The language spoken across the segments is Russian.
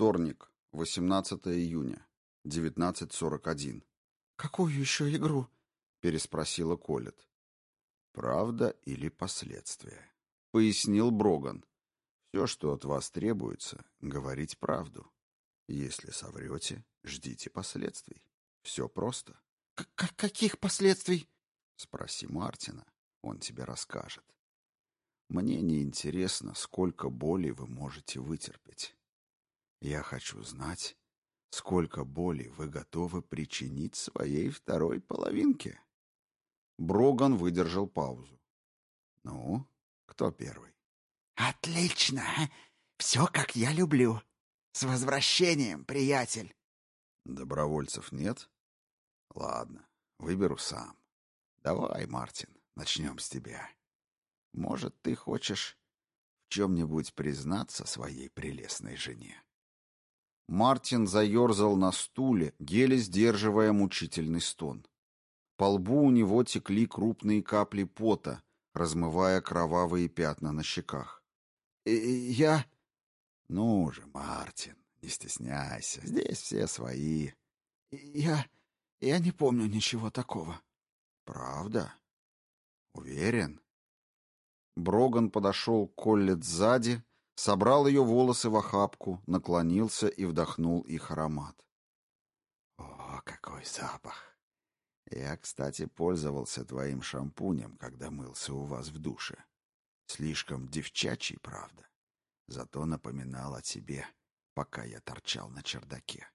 Вторник, 18 июня, 19.41. «Какую еще игру?» — переспросила Колет. «Правда или последствия?» — пояснил Броган. «Все, что от вас требуется, говорить правду. Если соврете, ждите последствий. Все просто». К «Каких последствий?» «Спроси Мартина, он тебе расскажет. Мне не интересно, сколько боли вы можете вытерпеть. Я хочу знать, сколько боли вы готовы причинить своей второй половинке». Броган выдержал паузу. «Ну, кто первый?» «Отлично! Все, как я люблю. С возвращением, приятель!» «Добровольцев нет? Ладно, выберу сам. Давай, Мартин, начнем с тебя. Может, ты хочешь в чем-нибудь признаться своей прелестной жене?» Мартин заерзал на стуле, еле сдерживая мучительный стон. По лбу у него текли крупные капли пота, размывая кровавые пятна на щеках. «Я...» «Ну же, Мартин, не стесняйся, здесь все свои». «Я... я не помню ничего такого». «Правда? Уверен?» Броган подошел к Коллет сзади, собрал ее волосы в охапку, наклонился и вдохнул их аромат. «О, какой запах! Я, кстати, пользовался твоим шампунем, когда мылся у вас в душе. Слишком девчачий, правда. Зато напоминал о тебе, пока я торчал на чердаке.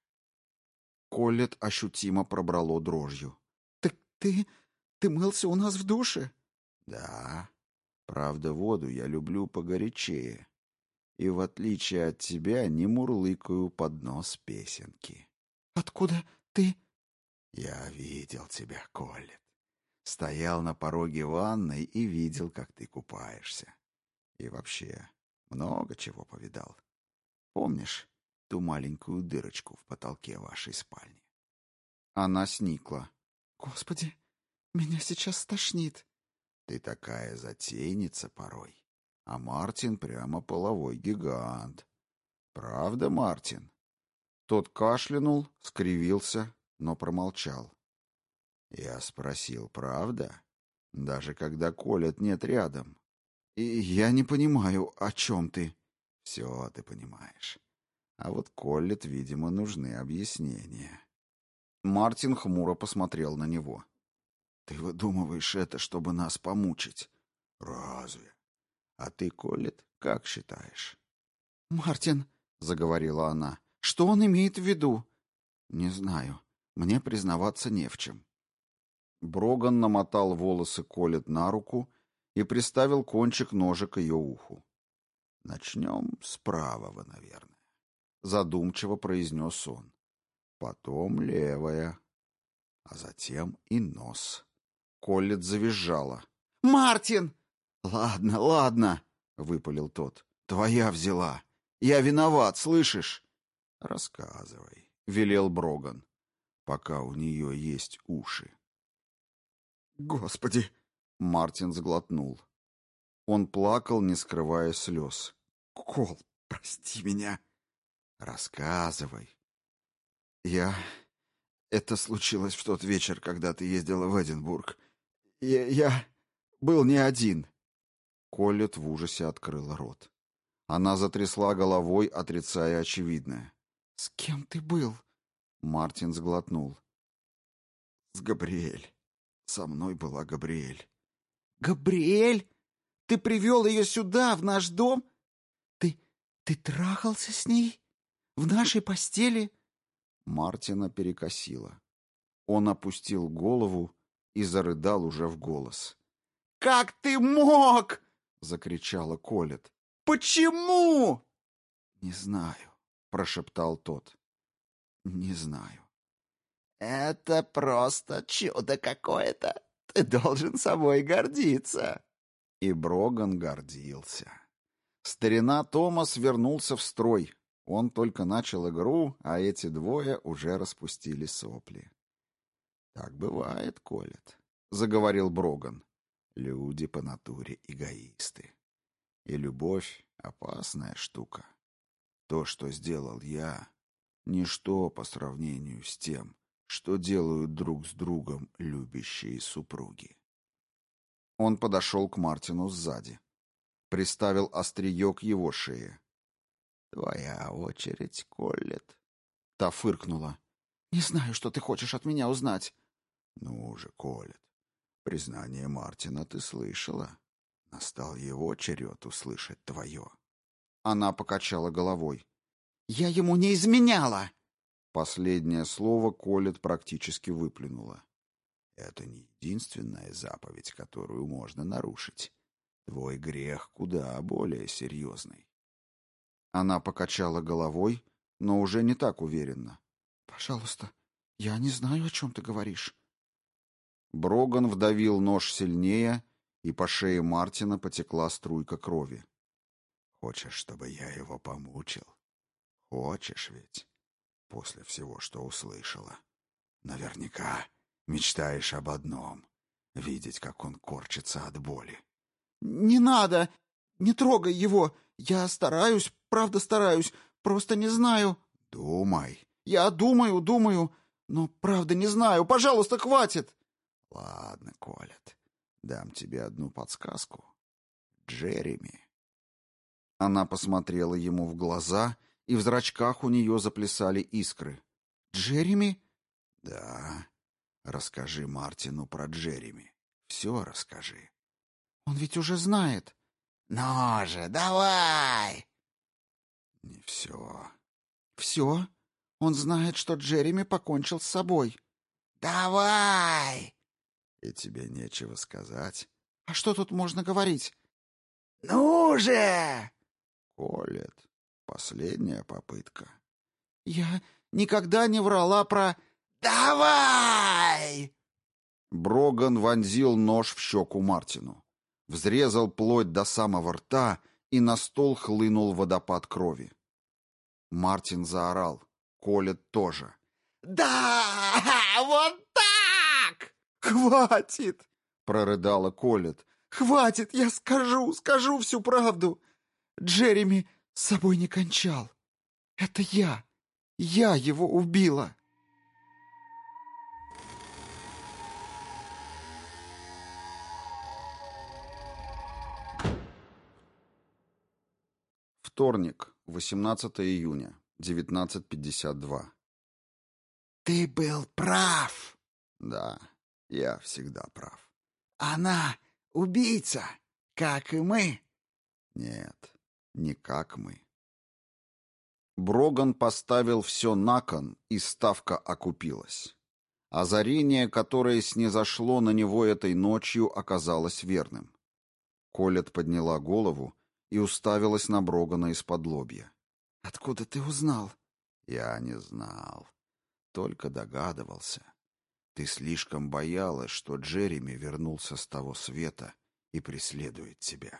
Коллет ощутимо пробрало дрожью. «Так ты... ты мылся у нас в душе?» «Да. Правда, воду я люблю погорячее. И, в отличие от тебя, не мурлыкаю под нос песенки». «Откуда ты...» Я видел тебя, Коллет. Стоял на пороге ванной и видел, как ты купаешься. И вообще, много чего повидал. Помнишь ту маленькую дырочку в потолке вашей спальни? Она сникла. Господи, меня сейчас стошнит. Ты такая затейница порой. А Мартин прямо половой гигант. Правда, Мартин? Тот кашлянул, скривился, но промолчал. Я спросил, правда? Даже когда Колет нет рядом. И я не понимаю, о чем ты. Все ты понимаешь. А вот Коллет, видимо, нужны объяснения. Мартин хмуро посмотрел на него. Ты выдумываешь это, чтобы нас помучить? Разве? А ты, Коллет, как считаешь? Мартин, заговорила она, что он имеет в виду? Не знаю. Мне признаваться не в чем. Броган намотал волосы Колет на руку и приставил кончик ножа к ее уху. «Начнем с правого, наверное», — задумчиво произнес он. «Потом левая, а затем и нос». Коллет завизжала. «Мартин!» «Ладно, ладно», — выпалил тот. «Твоя взяла. Я виноват, слышишь?» «Рассказывай», — велел Броган пока у нее есть уши. «Господи!» — Мартин сглотнул. Он плакал, не скрывая слез. «Кол, прости меня!» «Рассказывай!» «Я... Это случилось в тот вечер, когда ты ездила в Эдинбург. Я... я был не один!» Коллет в ужасе открыла рот. Она затрясла головой, отрицая очевидное. «С кем ты был?» Мартин сглотнул. «С Габриэль. Со мной была Габриэль». «Габриэль? Ты привел ее сюда, в наш дом? Ты... ты трахался с ней? В нашей постели?» Мартина перекосило. Он опустил голову и зарыдал уже в голос. «Как ты мог?» — закричала Колет. «Почему?» «Не знаю», — прошептал тот. Не знаю. Это просто чудо какое-то. Ты должен собой гордиться. И Броган гордился. Старина Томас вернулся в строй. Он только начал игру, а эти двое уже распустили сопли. «Так бывает, Колет», — заговорил Броган. «Люди по натуре эгоисты. И любовь — опасная штука. То, что сделал я, ничто по сравнению с тем, что делают друг с другом любящие супруги. Он подошел к Мартину сзади. Приставил острие к его шее. «Твоя очередь, Коллет». Та фыркнула. «Не знаю, что ты хочешь от меня узнать». «Ну же, Коллет, признание Мартина ты слышала. Настал его черед услышать твое». Она покачала головой. «Я ему не изменяла!» Последнее слово Колет практически выплюнула. «Это не единственная заповедь, которую можно нарушить. Твой грех куда более серьезный». Она покачала головой, но уже не так уверенно. «Пожалуйста, я не знаю, о чем ты говоришь». Броган вдавил нож сильнее, и по шее Мартина потекла струйка крови. «Хочешь, чтобы я его помучил? Хочешь ведь?» после всего, что услышала. Наверняка мечтаешь об одном — видеть, как он корчится от боли. «Не надо! Не трогай его! Я стараюсь, правда стараюсь, просто не знаю...» «Думай!» «Я думаю, думаю, но правда не знаю. Пожалуйста, хватит!» «Ладно, Колет, дам тебе одну подсказку. Джереми...» Она посмотрела ему в глаза и в зрачках у нее заплясали искры. «Джереми?» «Да. Расскажи Мартину про Джереми. Все расскажи». «Он ведь уже знает». «Ну же, давай!» «Не все». «Все? Он знает, что Джереми покончил с собой». «Давай!» «И тебе нечего сказать». «А что тут можно говорить?» «Ну же!» «Колет, Последняя попытка. Я никогда не врала про... «Давай!» Броган вонзил нож в щеку Мартину. Взрезал плоть до самого рта, и на стол хлынул водопад крови. Мартин заорал. Колет тоже. «Да! Вот! Хватит!» — прорыдала Колет. «Хватит! Я скажу, скажу всю правду! Джереми с собой не кончал. Это я. Я его убила. Вторник, 18 июня, 19.52. Ты был прав. Да, я всегда прав. Она убийца, как и мы. Нет, не как мы. Броган поставил все на кон, и ставка окупилась. Озарение, которое снизошло на него этой ночью, оказалось верным. Колет подняла голову и уставилась на Брогана из-под лобья. «Откуда ты узнал?» «Я не знал. Только догадывался. Ты слишком боялась, что Джереми вернулся с того света и преследует тебя.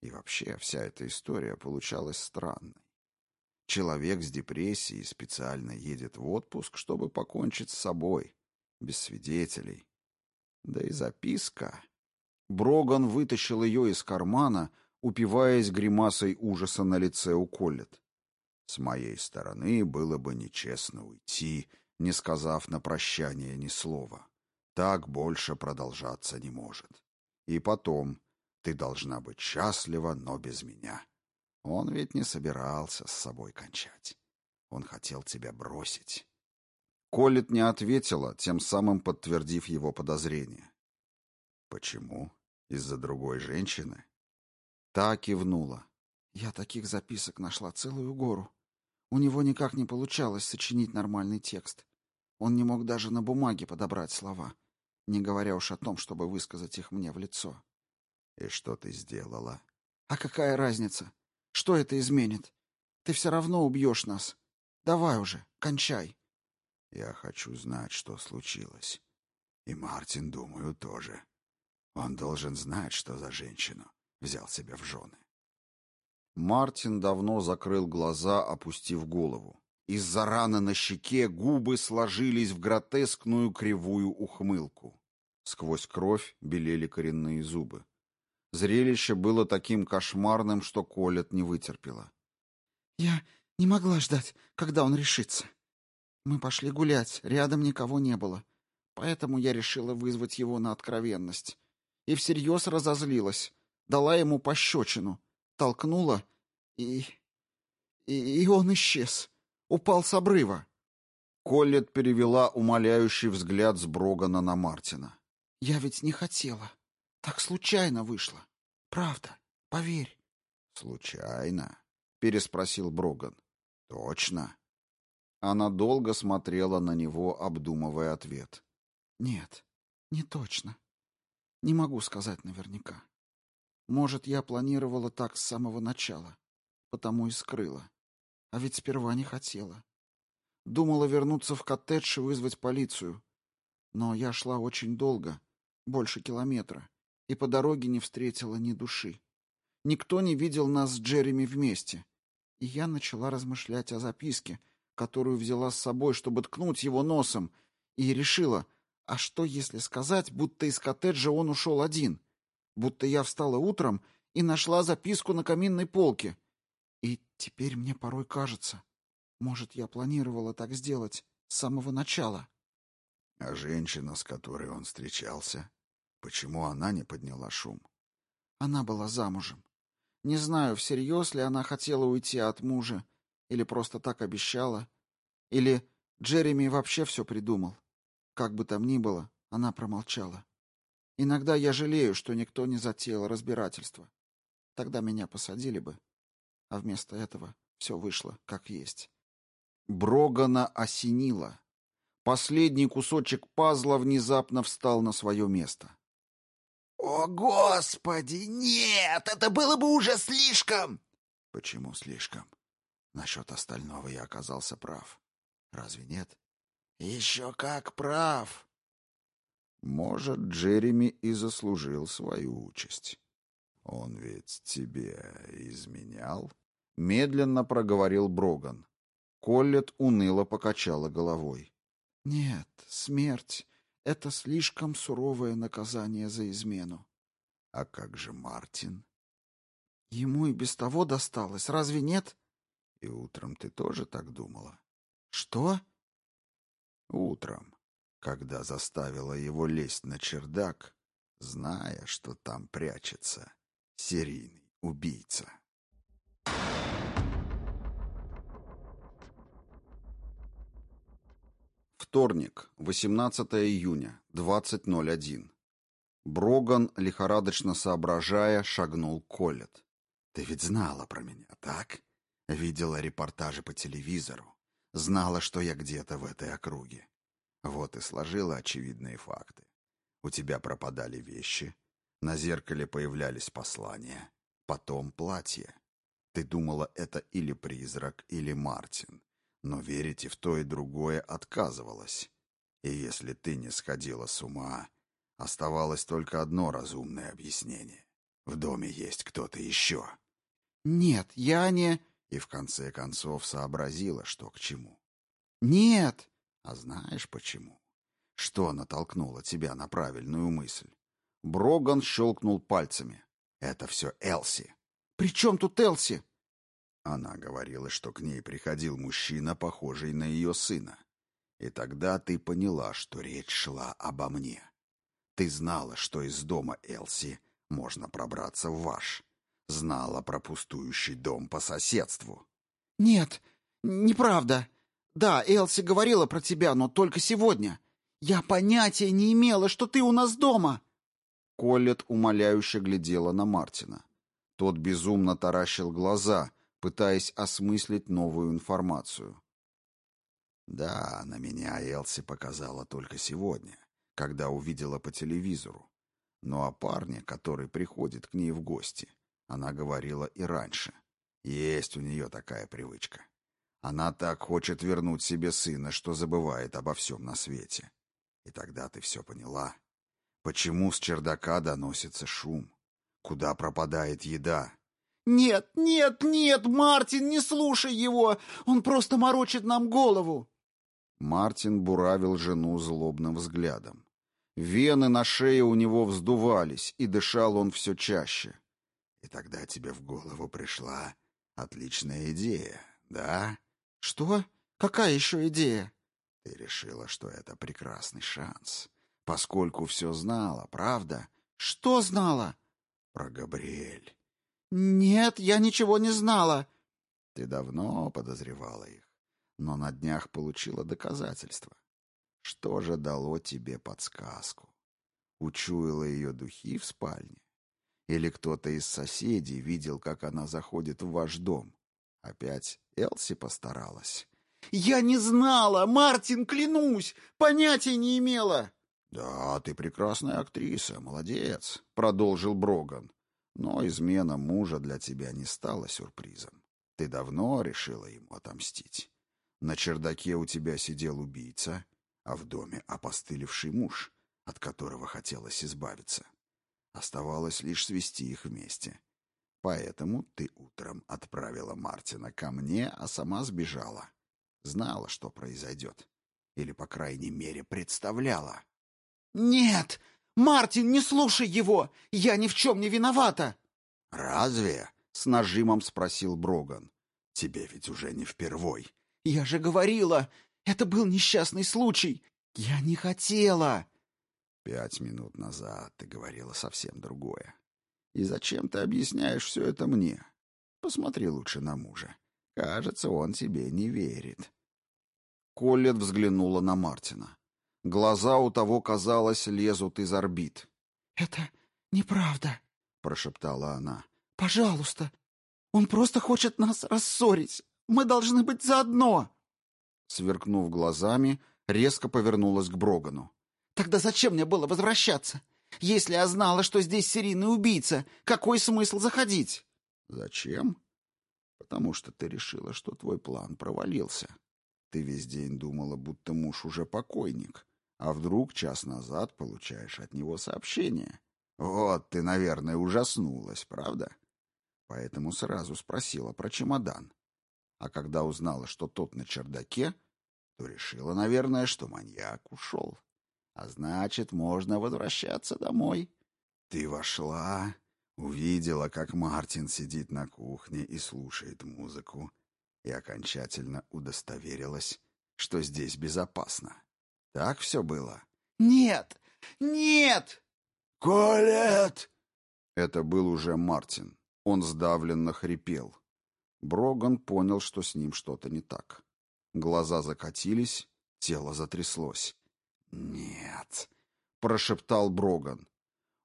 И вообще вся эта история получалась странной. Человек с депрессией специально едет в отпуск, чтобы покончить с собой, без свидетелей. Да и записка. Броган вытащил ее из кармана, упиваясь гримасой ужаса на лице у Коллет. С моей стороны было бы нечестно уйти, не сказав на прощание ни слова. Так больше продолжаться не может. И потом, ты должна быть счастлива, но без меня. Он ведь не собирался с собой кончать. Он хотел тебя бросить. Колет не ответила, тем самым подтвердив его подозрение. Почему? Из-за другой женщины? Та кивнула. Я таких записок нашла целую гору. У него никак не получалось сочинить нормальный текст. Он не мог даже на бумаге подобрать слова, не говоря уж о том, чтобы высказать их мне в лицо. «И что ты сделала?» «А какая разница? Что это изменит? Ты все равно убьешь нас. Давай уже, кончай». «Я хочу знать, что случилось. И Мартин, думаю, тоже. Он должен знать, что за женщину взял себя в жены». Мартин давно закрыл глаза, опустив голову. Из-за раны на щеке губы сложились в гротескную кривую ухмылку. Сквозь кровь белели коренные зубы. Зрелище было таким кошмарным, что Колет не вытерпела. Я не могла ждать, когда он решится. Мы пошли гулять, рядом никого не было. Поэтому я решила вызвать его на откровенность. И всерьез разозлилась. Дала ему пощечину. Толкнула, и... и, и он исчез. Упал с обрыва. Коллет перевела умоляющий взгляд с Брогана на Мартина. «Я ведь не хотела. Так случайно вышло. Правда, поверь». «Случайно?» — переспросил Броган. «Точно?» Она долго смотрела на него, обдумывая ответ. «Нет, не точно. Не могу сказать наверняка. Может, я планировала так с самого начала, потому и скрыла. А ведь сперва не хотела. Думала вернуться в коттедж и вызвать полицию. Но я шла очень долго, больше километра, и по дороге не встретила ни души. Никто не видел нас с Джереми вместе. И я начала размышлять о записке, которую взяла с собой, чтобы ткнуть его носом, и решила, а что если сказать, будто из коттеджа он ушел один, будто я встала утром и нашла записку на каминной полке. Теперь мне порой кажется, может, я планировала так сделать с самого начала. А женщина, с которой он встречался, почему она не подняла шум? Она была замужем. Не знаю, всерьез ли она хотела уйти от мужа, или просто так обещала, или Джереми вообще все придумал. Как бы там ни было, она промолчала. Иногда я жалею, что никто не затеял разбирательство. Тогда меня посадили бы. А вместо этого все вышло как есть. Брогана осенило. Последний кусочек пазла внезапно встал на свое место. «О, Господи, нет! Это было бы уже слишком!» «Почему слишком? Насчет остального я оказался прав. Разве нет?» «Еще как прав!» «Может, Джереми и заслужил свою участь. Он ведь тебе изменял?» Медленно проговорил Броган. Коллет уныло покачала головой. «Нет, смерть — это слишком суровое наказание за измену». «А как же Мартин?» «Ему и без того досталось, разве нет?» «И утром ты тоже так думала?» «Что?» «Утром, когда заставила его лезть на чердак, зная, что там прячется серийный убийца». Вторник, 18 июня, 20.01. Броган, лихорадочно соображая, шагнул к Коллет. «Ты ведь знала про меня, так? Видела репортажи по телевизору. Знала, что я где-то в этой округе. Вот и сложила очевидные факты. У тебя пропадали вещи, на зеркале появлялись послания, потом платье. Ты думала, это или призрак, или Мартин но верить и в то, и другое отказывалась. И если ты не сходила с ума, оставалось только одно разумное объяснение. В доме есть кто-то еще. «Нет, я не...» И в конце концов сообразила, что к чему. «Нет!» А знаешь почему? Что натолкнуло тебя на правильную мысль? Броган щелкнул пальцами. Это все Элси. «При чем тут Элси?» Она говорила, что к ней приходил мужчина, похожий на ее сына. И тогда ты поняла, что речь шла обо мне. Ты знала, что из дома Элси можно пробраться в ваш. Знала про пустующий дом по соседству. «Нет, неправда. Да, Элси говорила про тебя, но только сегодня. Я понятия не имела, что ты у нас дома». Коллет умоляюще глядела на Мартина. Тот безумно таращил глаза, пытаясь осмыслить новую информацию. Да, на меня Элси показала только сегодня, когда увидела по телевизору. Но о парне, который приходит к ней в гости, она говорила и раньше. Есть у нее такая привычка. Она так хочет вернуть себе сына, что забывает обо всем на свете. И тогда ты все поняла. Почему с чердака доносится шум? Куда пропадает еда? «Нет, нет, нет, Мартин, не слушай его! Он просто морочит нам голову!» Мартин буравил жену злобным взглядом. Вены на шее у него вздувались, и дышал он все чаще. «И тогда тебе в голову пришла отличная идея», Да? Что? Какая еще идея? Ты решила, что это прекрасный шанс, поскольку все знала, правда? Что знала? Про Габриэль. Нет, я ничего не знала. Ты давно подозревала их, но на днях получила доказательства. Что же дало тебе подсказку? Учуяла ее духи в спальне? Или кто-то из соседей видел, как она заходит в ваш дом? Опять Элси постаралась. «Я не знала! Мартин, клянусь! Понятия не имела!» «Да, ты прекрасная актриса, молодец», — продолжил Броган. «Но измена мужа для тебя не стала сюрпризом. Ты давно решила ему отомстить. На чердаке у тебя сидел убийца, а в доме опостылевший муж, от которого хотелось избавиться. Оставалось лишь свести их вместе. Поэтому ты утром отправила Мартина ко мне, а сама сбежала. Знала, что произойдет. Или, по крайней мере, представляла. «Нет! Мартин, не слушай его! Я ни в чем не виновата!» «Разве?» — с нажимом спросил Броган. «Тебе ведь уже не впервой». «Я же говорила, это был несчастный случай. Я не хотела!» «Пять минут назад ты говорила совсем другое. И зачем ты объясняешь все это мне? Посмотри лучше на мужа. Кажется, он тебе не верит». Коллет взглянула на Мартина. Глаза у того, казалось, лезут из орбит. «Это неправда», — прошептала она. «Пожалуйста, он просто хочет нас рассорить. Мы должны быть заодно». Сверкнув глазами, резко повернулась к Брогану. «Тогда зачем мне было возвращаться? Если я знала, что здесь серийный убийца, какой смысл заходить?» «Зачем? Потому что ты решила, что твой план провалился. Ты весь день думала, будто муж уже покойник, а вдруг час назад получаешь от него сообщение. Вот ты, наверное, ужаснулась, правда? Поэтому сразу спросила про чемодан. А когда узнала, что тот на чердаке, то решила, наверное, что маньяк ушел. А значит, можно возвращаться домой. Ты вошла, увидела, как Мартин сидит на кухне и слушает музыку, и окончательно удостоверилась, что здесь безопасно. Так все было? «Нет! Нет!» «Колет!» Это был уже Мартин. Он сдавленно хрипел. Броган понял, что с ним что-то не так. Глаза закатились, тело затряслось. «Нет», — прошептал Броган.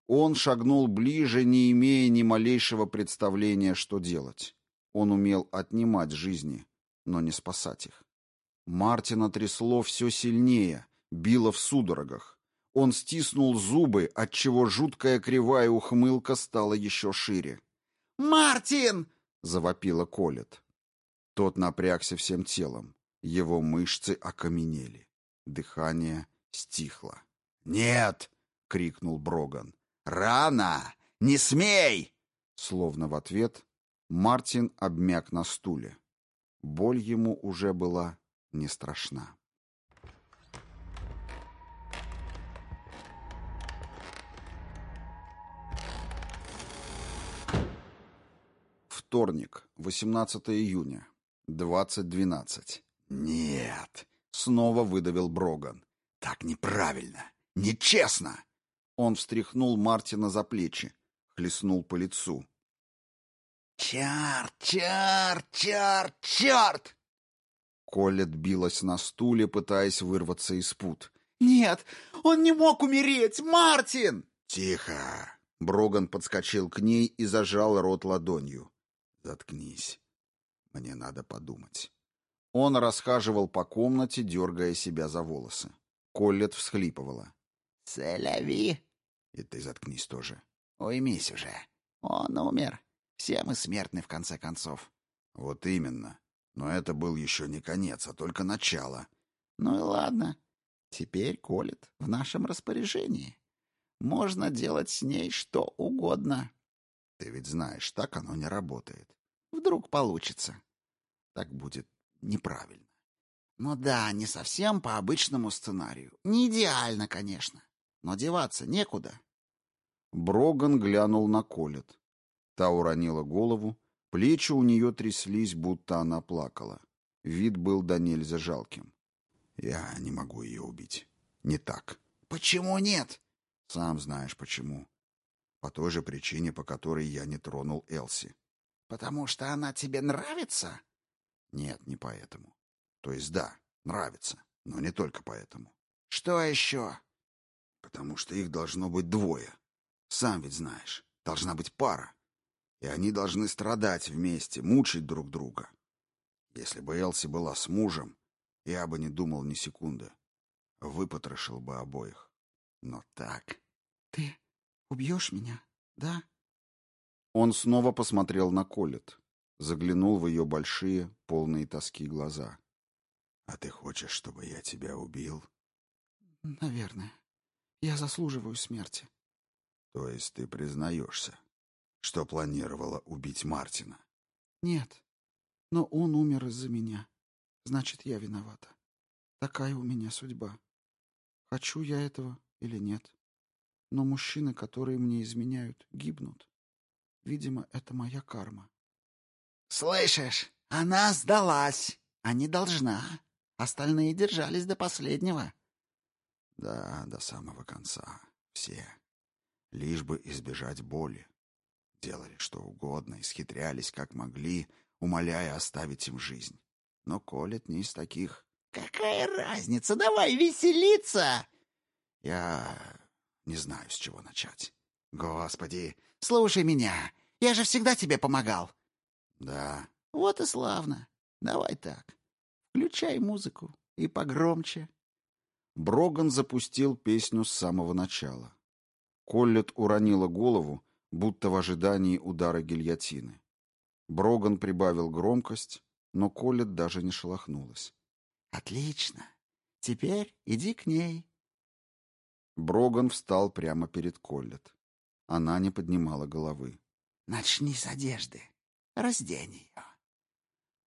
Он шагнул ближе, не имея ни малейшего представления, что делать. Он умел отнимать жизни, но не спасать их. Мартина трясло все сильнее, било в судорогах. Он стиснул зубы, отчего жуткая кривая ухмылка стала еще шире. «Мартин!» — завопила Колет. Тот напрягся всем телом. Его мышцы окаменели. Дыхание стихло. «Нет!» — крикнул Броган. «Рано! Не смей!» Словно в ответ Мартин обмяк на стуле. Боль ему уже была не страшна. Вторник, 18 июня, 20.12. «Нет!» — снова выдавил Броган. «Так неправильно! Нечестно!» Он встряхнул Мартина за плечи, хлестнул по лицу. «Черт, черт, черт, черт!» Коллет билась на стуле, пытаясь вырваться из пут. «Нет, он не мог умереть! Мартин!» «Тихо!» Броган подскочил к ней и зажал рот ладонью. «Заткнись. Мне надо подумать». Он расхаживал по комнате, дергая себя за волосы. Коллет всхлипывала. «Сэляви!» «И ты заткнись тоже». «Уймись уже. Он умер. Все мы смертны, в конце концов». «Вот именно. Но это был еще не конец, а только начало». «Ну и ладно. Теперь Колет в нашем распоряжении. Можно делать с ней что угодно». «Ты ведь знаешь, так оно не работает». «Вдруг получится». «Так будет неправильно». «Ну да, не совсем по обычному сценарию. Не идеально, конечно. Но деваться некуда». Броган глянул на Колет. Та уронила голову, Плечи у нее тряслись, будто она плакала. Вид был до нельзя жалким. «Я не могу ее убить. Не так». «Почему нет?» «Сам знаешь, почему. По той же причине, по которой я не тронул Элси». «Потому что она тебе нравится?» «Нет, не поэтому. То есть да, нравится, но не только поэтому». «Что еще?» «Потому что их должно быть двое. Сам ведь знаешь, должна быть пара. И они должны страдать вместе, мучить друг друга. Если бы Элси была с мужем, я бы не думал ни секунды. Выпотрошил бы обоих. Но так... Ты убьешь меня, да? Он снова посмотрел на Колет, заглянул в ее большие, полные тоски глаза. «А ты хочешь, чтобы я тебя убил?» «Наверное. Я заслуживаю смерти». «То есть ты признаешься, что планировала убить Мартина?» «Нет. Но он умер из-за меня. Значит, я виновата. Такая у меня судьба. Хочу я этого или нет. Но мужчины, которые мне изменяют, гибнут. Видимо, это моя карма. «Слышишь, она сдалась, а не должна. Остальные держались до последнего». «Да, до самого конца. Все. Лишь бы избежать боли. Делали что угодно, исхитрялись как могли, умоляя оставить им жизнь. Но Колет не из таких. «Какая разница? Давай веселиться!» «Я не знаю, с чего начать». «Господи, слушай меня. Я же всегда тебе помогал». «Да». «Вот и славно. Давай так. Включай музыку. И погромче». Броган запустил песню с самого начала. Коллет уронила голову, будто в ожидании удара гильотины. Броган прибавил громкость, но Колет даже не шелохнулась. «Отлично. Теперь иди к ней». Броган встал прямо перед Коллет. Она не поднимала головы. «Начни с одежды. Раздень ее».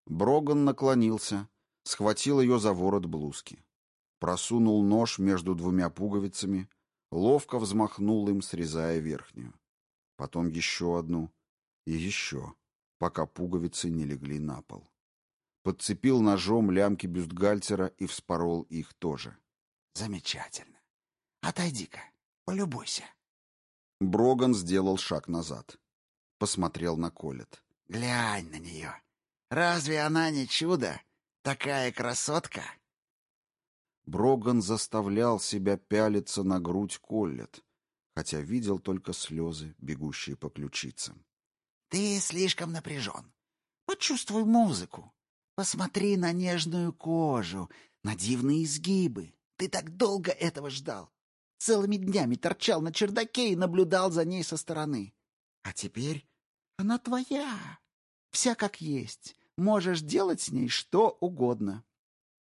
Броган наклонился, схватил ее за ворот блузки. Просунул нож между двумя пуговицами, ловко взмахнул им, срезая верхнюю. Потом еще одну и еще пока пуговицы не легли на пол. Подцепил ножом лямки бюстгальтера и вспорол их тоже. «Замечательно. Отойди-ка, полюбуйся». Броган сделал шаг назад. Посмотрел на Колет. «Глянь на нее. Разве она не чудо? Такая красотка!» Броган заставлял себя пялиться на грудь Коллет, хотя видел только слезы, бегущие по ключицам. Ты слишком напряжен. Почувствуй музыку. Посмотри на нежную кожу, на дивные изгибы. Ты так долго этого ждал. Целыми днями торчал на чердаке и наблюдал за ней со стороны. А теперь она твоя. Вся как есть. Можешь делать с ней что угодно.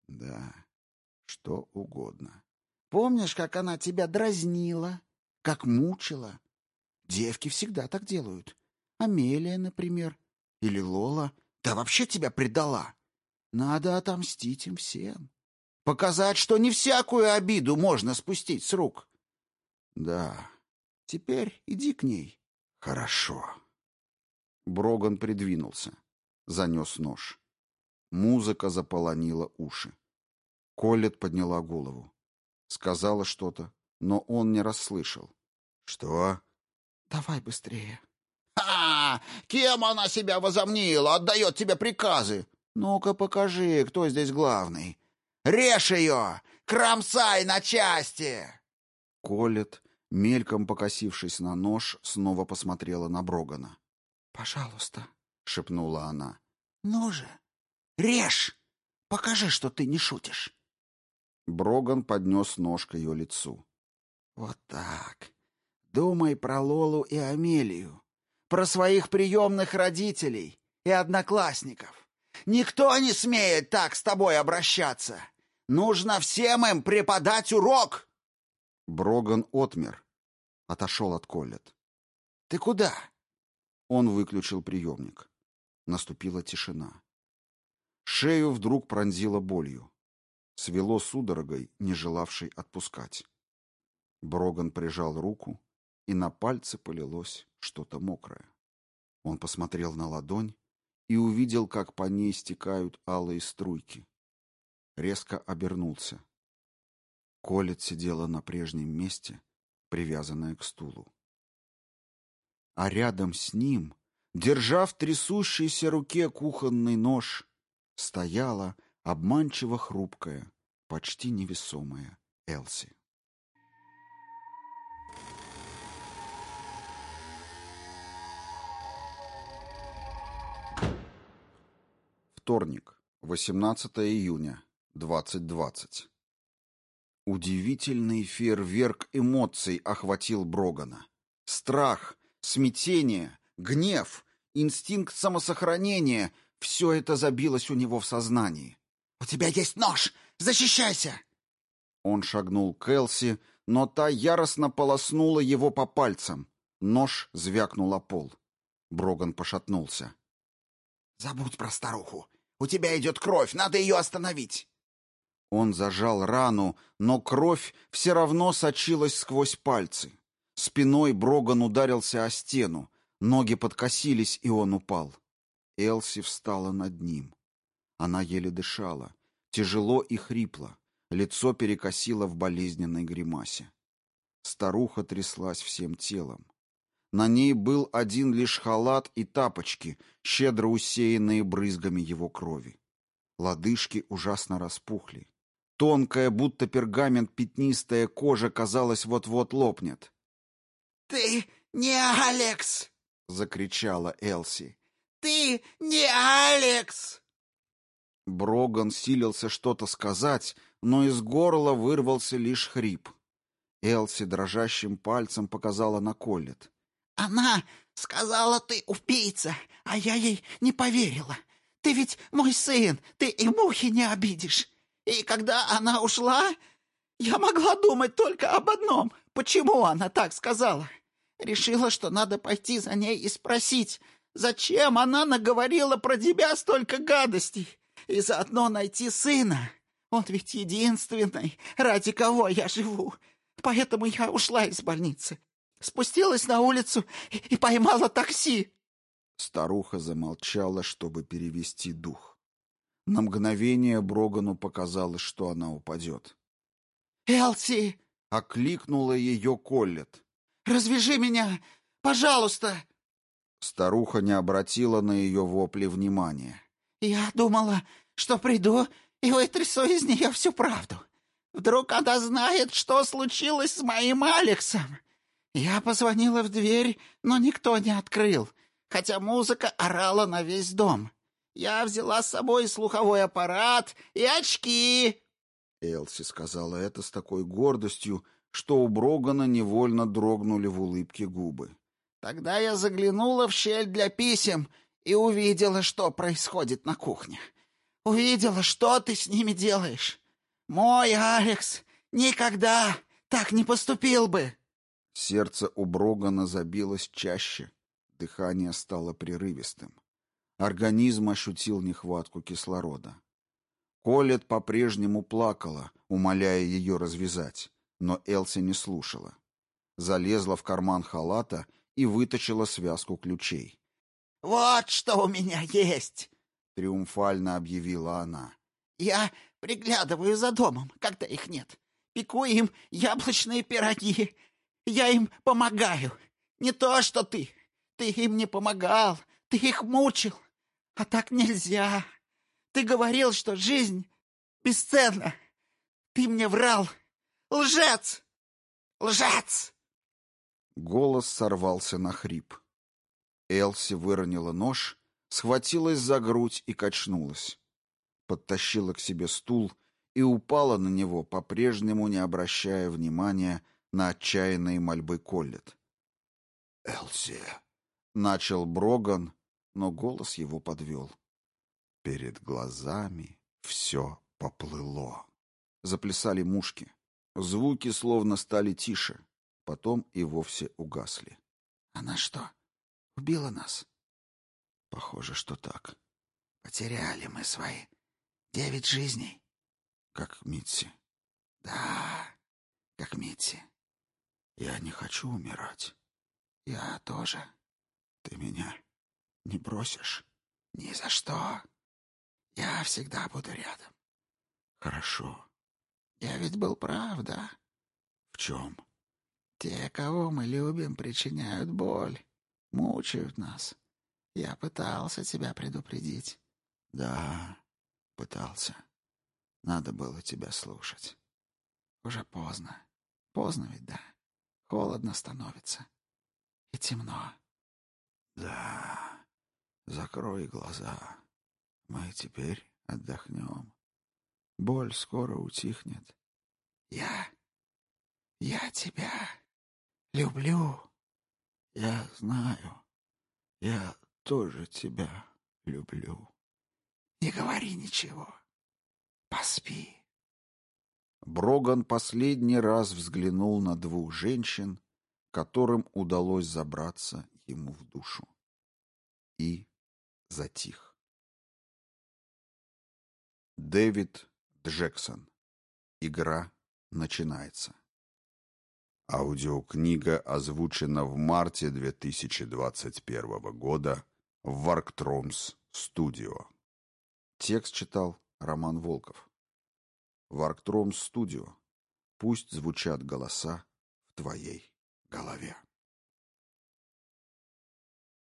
Да, что угодно. Помнишь, как она тебя дразнила, как мучила? Девки всегда так делают. Амелия, например, или Лола, да вообще тебя предала. Надо отомстить им всем. Показать, что не всякую обиду можно спустить с рук. Да, теперь иди к ней. Хорошо. Броган придвинулся, занес нож. Музыка заполонила уши. Коллет подняла голову. Сказала что-то, но он не расслышал. «Что?» «Давай быстрее», «Ха! Кем она себя возомнила? Отдает тебе приказы! Ну-ка покажи, кто здесь главный. Режь ее! Кромсай на части!» Колет, мельком покосившись на нож, снова посмотрела на Брогана. «Пожалуйста», — шепнула она. «Ну же, режь! Покажи, что ты не шутишь!» Броган поднес нож к ее лицу. «Вот так. Думай про Лолу и Амелию про своих приемных родителей и одноклассников. Никто не смеет так с тобой обращаться. Нужно всем им преподать урок. Броган отмер, отошел от Коллет. Ты куда? Он выключил приемник. Наступила тишина. Шею вдруг пронзило болью. Свело судорогой, не желавшей отпускать. Броган прижал руку, и на пальце полилось что-то мокрое. Он посмотрел на ладонь и увидел, как по ней стекают алые струйки. Резко обернулся. Колет сидела на прежнем месте, привязанная к стулу. А рядом с ним, держа в трясущейся руке кухонный нож, стояла обманчиво хрупкая, почти невесомая Элси. Вторник, 18 июня, 2020. Удивительный фейерверк эмоций охватил Брогана. Страх, смятение, гнев, инстинкт самосохранения — все это забилось у него в сознании. «У тебя есть нож! Защищайся!» Он шагнул к Элси, но та яростно полоснула его по пальцам. Нож звякнул о пол. Броган пошатнулся. «Забудь про старуху. У тебя идет кровь, надо ее остановить!» Он зажал рану, но кровь все равно сочилась сквозь пальцы. Спиной Броган ударился о стену, ноги подкосились, и он упал. Элси встала над ним. Она еле дышала, тяжело и хрипло, лицо перекосило в болезненной гримасе. Старуха тряслась всем телом. На ней был один лишь халат и тапочки, щедро усеянные брызгами его крови. Лодыжки ужасно распухли. Тонкая, будто пергамент пятнистая кожа, казалось, вот-вот лопнет. «Ты не Алекс!» — закричала Элси. «Ты не Алекс!» Броган силился что-то сказать, но из горла вырвался лишь хрип. Элси дрожащим пальцем показала на Коллет. «Она сказала, ты убийца, а я ей не поверила. Ты ведь мой сын, ты и мухи не обидишь. И когда она ушла, я могла думать только об одном. Почему она так сказала? Решила, что надо пойти за ней и спросить, зачем она наговорила про тебя столько гадостей, и заодно найти сына. Он ведь единственный, ради кого я живу. Поэтому я ушла из больницы. Спустилась на улицу и поймала такси. Старуха замолчала, чтобы перевести дух. На мгновение Брогану показалось, что она упадет. «Элси!» — окликнула ее Коллет. «Развяжи меня! Пожалуйста!» Старуха не обратила на ее вопли внимания. «Я думала, что приду и вытрясу из нее всю правду. Вдруг она знает, что случилось с моим Алексом. Я позвонила в дверь, но никто не открыл, хотя музыка орала на весь дом. Я взяла с собой слуховой аппарат и очки. Элси сказала это с такой гордостью, что у Брогана невольно дрогнули в улыбке губы. Тогда я заглянула в щель для писем и увидела, что происходит на кухне. Увидела, что ты с ними делаешь. Мой Алекс никогда так не поступил бы. Сердце у Брогана забилось чаще, дыхание стало прерывистым. Организм ощутил нехватку кислорода. Колет по-прежнему плакала, умоляя ее развязать, но Элси не слушала. Залезла в карман халата и вытащила связку ключей. «Вот что у меня есть!» — триумфально объявила она. «Я приглядываю за домом, когда их нет. Пеку им яблочные пироги. Я им помогаю. Не то, что ты. Ты им не помогал. Ты их мучил. А так нельзя. Ты говорил, что жизнь бесценна. Ты мне врал. Лжец! Лжец!» Голос сорвался на хрип. Элси выронила нож, схватилась за грудь и качнулась. Подтащила к себе стул и упала на него, по-прежнему не обращая внимания на отчаянные мольбы Коллет. «Элси!» — начал Броган, но голос его подвел. Перед глазами все поплыло. Заплясали мушки. Звуки словно стали тише, потом и вовсе угасли. «Она что, убила нас?» «Похоже, что так». «Потеряли мы свои девять жизней». «Как Митси». «Да, как Митси». «Я не хочу умирать». «Я тоже». «Ты меня не бросишь?» Ни за что. Я всегда буду рядом. Хорошо. Я ведь был прав, да? В чем? Те, кого мы любим, причиняют боль, мучают нас. Я пытался тебя предупредить. Да, пытался. Надо было тебя слушать. Уже поздно. Поздно ведь, да? Холодно становится. И темно. Да. Закрой глаза. Мы теперь отдохнем. Боль скоро утихнет. Я... Я тебя люблю. Я знаю. Я тоже тебя люблю. Не говори ничего. Поспи. Броган последний раз взглянул на двух женщин, которым удалось забраться ему в душу. И затих. Дэвид Джексон. Игра начинается. Аудиокнига озвучена в марте 2021 года в Варктромс Студио. Текст читал Роман Волков. Варктромс Студио. Пусть звучат голоса в твоей голове.